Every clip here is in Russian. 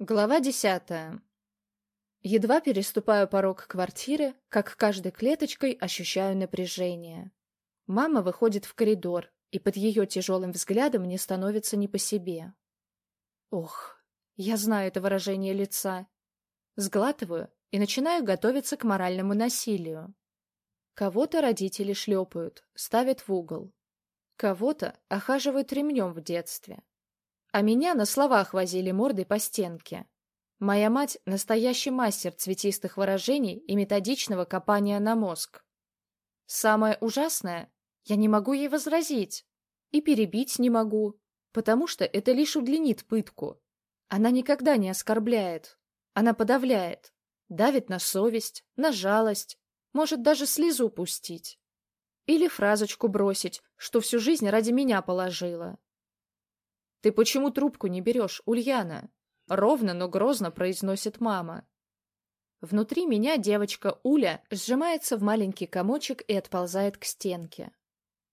Глава десятая. Едва переступаю порог квартиры, как каждой клеточкой ощущаю напряжение. Мама выходит в коридор, и под ее тяжелым взглядом мне становится не по себе. Ох, я знаю это выражение лица. Сглатываю и начинаю готовиться к моральному насилию. Кого-то родители шлепают, ставят в угол. Кого-то охаживают ремнем в детстве. А меня на словах возили мордой по стенке. Моя мать — настоящий мастер цветистых выражений и методичного копания на мозг. Самое ужасное — я не могу ей возразить. И перебить не могу, потому что это лишь удлинит пытку. Она никогда не оскорбляет. Она подавляет. Давит на совесть, на жалость, может даже слезу пустить. Или фразочку бросить, что всю жизнь ради меня положила. «Ты почему трубку не берешь, Ульяна?» Ровно, но грозно произносит мама. Внутри меня девочка Уля сжимается в маленький комочек и отползает к стенке.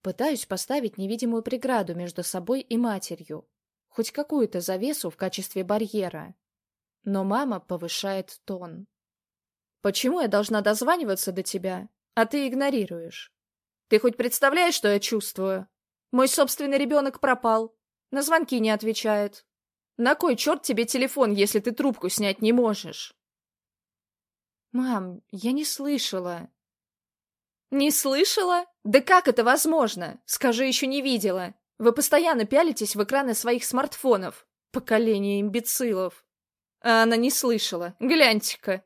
Пытаюсь поставить невидимую преграду между собой и матерью, хоть какую-то завесу в качестве барьера. Но мама повышает тон. «Почему я должна дозваниваться до тебя, а ты игнорируешь? Ты хоть представляешь, что я чувствую? Мой собственный ребенок пропал, на звонки не отвечает. На кой черт тебе телефон, если ты трубку снять не можешь? Мам, я не слышала. Не слышала? Да как это возможно? Скажи, еще не видела. Вы постоянно пялитесь в экраны своих смартфонов. Поколение имбецилов. А она не слышала. Гляньте-ка.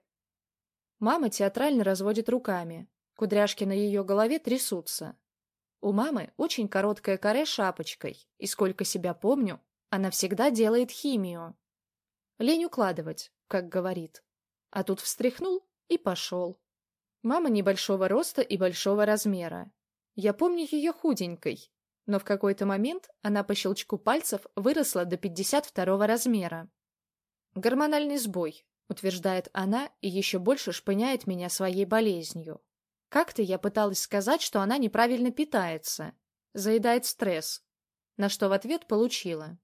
Мама театрально разводит руками. Кудряшки на ее голове трясутся. У мамы очень короткая коре шапочкой, и сколько себя помню, она всегда делает химию. Лень укладывать, как говорит. А тут встряхнул и пошел. Мама небольшого роста и большого размера. Я помню ее худенькой, но в какой-то момент она по щелчку пальцев выросла до 52 размера. «Гормональный сбой», — утверждает она и еще больше шпыняет меня своей болезнью. Как-то я пыталась сказать, что она неправильно питается, заедает стресс, на что в ответ получила.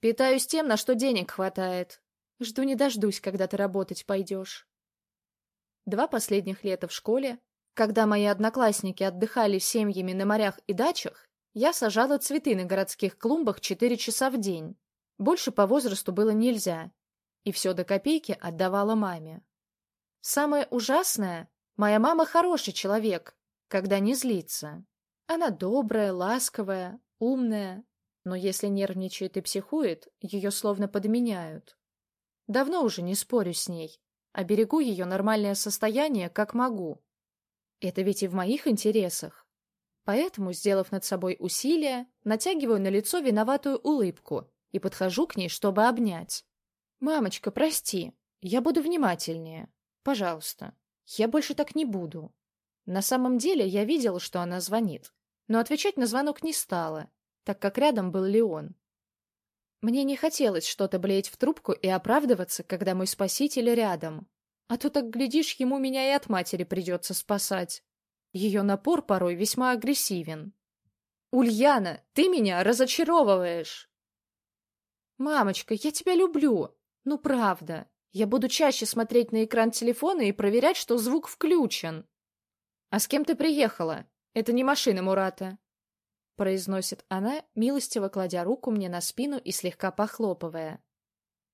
Питаюсь тем, на что денег хватает. Жду не дождусь, когда ты работать пойдешь. Два последних лета в школе, когда мои одноклассники отдыхали семьями на морях и дачах, я сажала цветы на городских клумбах четыре часа в день. Больше по возрасту было нельзя. И все до копейки отдавала маме. Самое ужасное, Моя мама хороший человек, когда не злится. Она добрая, ласковая, умная, но если нервничает и психует, ее словно подменяют. Давно уже не спорю с ней, а берегу ее нормальное состояние, как могу. Это ведь и в моих интересах. Поэтому, сделав над собой усилие, натягиваю на лицо виноватую улыбку и подхожу к ней, чтобы обнять. «Мамочка, прости, я буду внимательнее. Пожалуйста». Я больше так не буду. На самом деле я видела, что она звонит, но отвечать на звонок не стала, так как рядом был Леон. Мне не хотелось что-то блеять в трубку и оправдываться, когда мой спаситель рядом. А то так, глядишь, ему меня и от матери придется спасать. Ее напор порой весьма агрессивен. «Ульяна, ты меня разочаровываешь!» «Мамочка, я тебя люблю. Ну, правда. Я буду чаще смотреть на экран телефона и проверять, что звук включен. «А с кем ты приехала? Это не машина Мурата», — произносит она, милостиво кладя руку мне на спину и слегка похлопывая.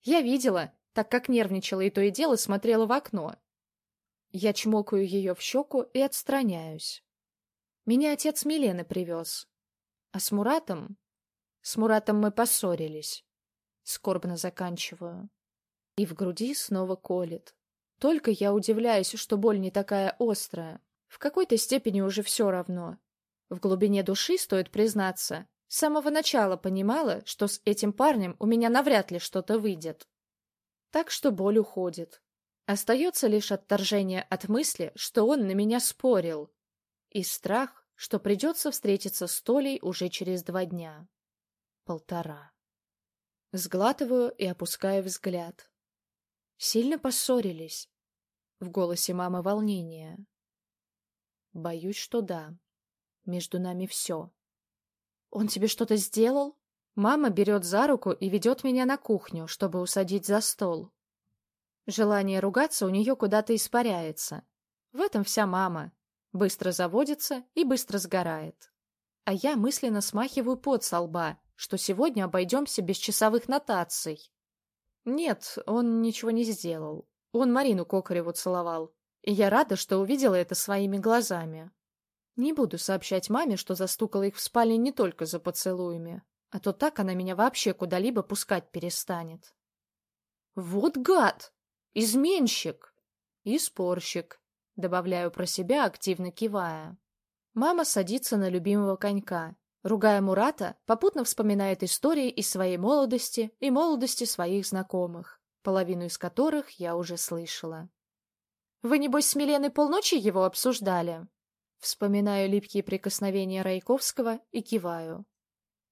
Я видела, так как нервничала и то и дело смотрела в окно. Я чмокаю ее в щеку и отстраняюсь. Меня отец Милены привез. А с Муратом... С Муратом мы поссорились. Скорбно заканчиваю. И в груди снова колет. Только я удивляюсь, что боль не такая острая. В какой-то степени уже все равно. В глубине души, стоит признаться, с самого начала понимала, что с этим парнем у меня навряд ли что-то выйдет. Так что боль уходит. Остается лишь отторжение от мысли, что он на меня спорил. И страх, что придется встретиться с Толей уже через два дня. Полтора. Сглатываю и опускаю взгляд. Сильно поссорились? В голосе мамы волнение. Боюсь, что да. Между нами все. Он тебе что-то сделал? Мама берет за руку и ведет меня на кухню, чтобы усадить за стол. Желание ругаться у нее куда-то испаряется. В этом вся мама. Быстро заводится и быстро сгорает. А я мысленно смахиваю пот со лба, что сегодня обойдемся без часовых нотаций. Нет, он ничего не сделал. Он Марину Кокареву целовал. И я рада, что увидела это своими глазами. Не буду сообщать маме, что застукала их в спальне не только за поцелуями. А то так она меня вообще куда-либо пускать перестанет. Вот гад! Изменщик! И спорщик, добавляю про себя, активно кивая. Мама садится на любимого конька. Ругая Мурата, попутно вспоминает истории из своей молодости и молодости своих знакомых, половину из которых я уже слышала. «Вы, небось, с Миленой полночи его обсуждали?» Вспоминаю липкие прикосновения Райковского и киваю.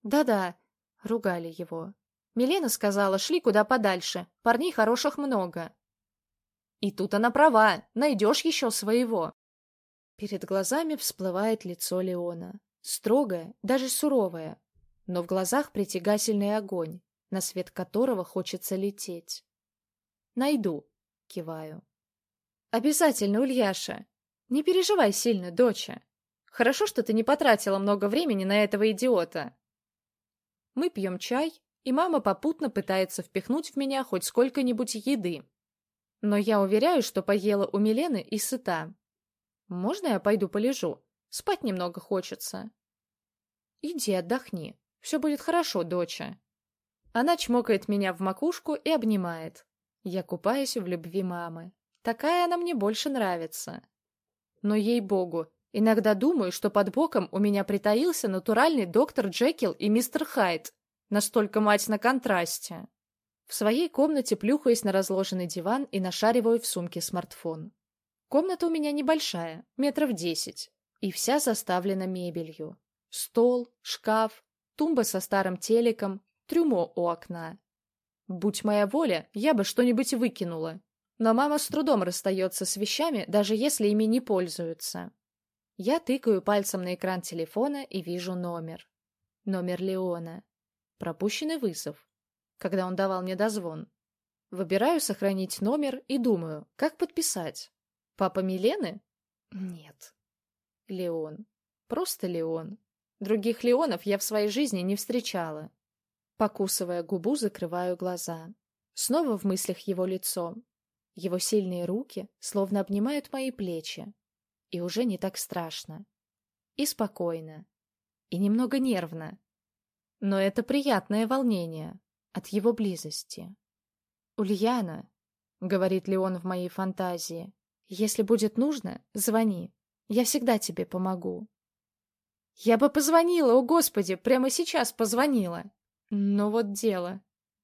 Да-да, ругали его. Милена сказала, шли куда подальше, парней хороших много. И тут она права, найдешь еще своего. Перед глазами всплывает лицо Леона. Строгое, даже суровое, но в глазах притягательный огонь, на свет которого хочется лететь. «Найду», — киваю. «Обязательно, Ульяша. Не переживай сильно, доча. Хорошо, что ты не потратила много времени на этого идиота. Мы пьем чай, и мама попутно пытается впихнуть в меня хоть сколько-нибудь еды. Но я уверяю, что поела у Милены и сыта. Можно я пойду полежу? Спать немного хочется. Иди отдохни. Все будет хорошо, доча. Она чмокает меня в макушку и обнимает. Я купаюсь в любви мамы. Такая она мне больше нравится. Но, ей-богу, Иногда думаю, что под боком у меня притаился натуральный доктор Джекил и мистер Хайд. Настолько мать на контрасте. В своей комнате плюхаюсь на разложенный диван и нашариваю в сумке смартфон. Комната у меня небольшая, метров десять, и вся заставлена мебелью. Стол, шкаф, тумба со старым телеком, трюмо у окна. Будь моя воля, я бы что-нибудь выкинула. Но мама с трудом расстается с вещами, даже если ими не пользуются. Я тыкаю пальцем на экран телефона и вижу номер. Номер Леона. Пропущенный вызов. Когда он давал мне дозвон. Выбираю сохранить номер и думаю, как подписать. Папа Милены? Нет. Леон. Просто Леон. Других Леонов я в своей жизни не встречала. Покусывая губу, закрываю глаза. Снова в мыслях его лицо. Его сильные руки словно обнимают мои плечи, и уже не так страшно. И спокойно. И немного нервно. Но это приятное волнение от его близости. «Ульяна», — говорит ли он в моей фантазии, — «если будет нужно, звони. Я всегда тебе помогу». Я бы позвонила, о господи, прямо сейчас позвонила. Но вот дело.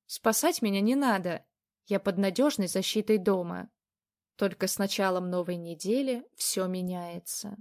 Спасать меня не надо. Я под надежной защитой дома. Только с началом новой недели все меняется.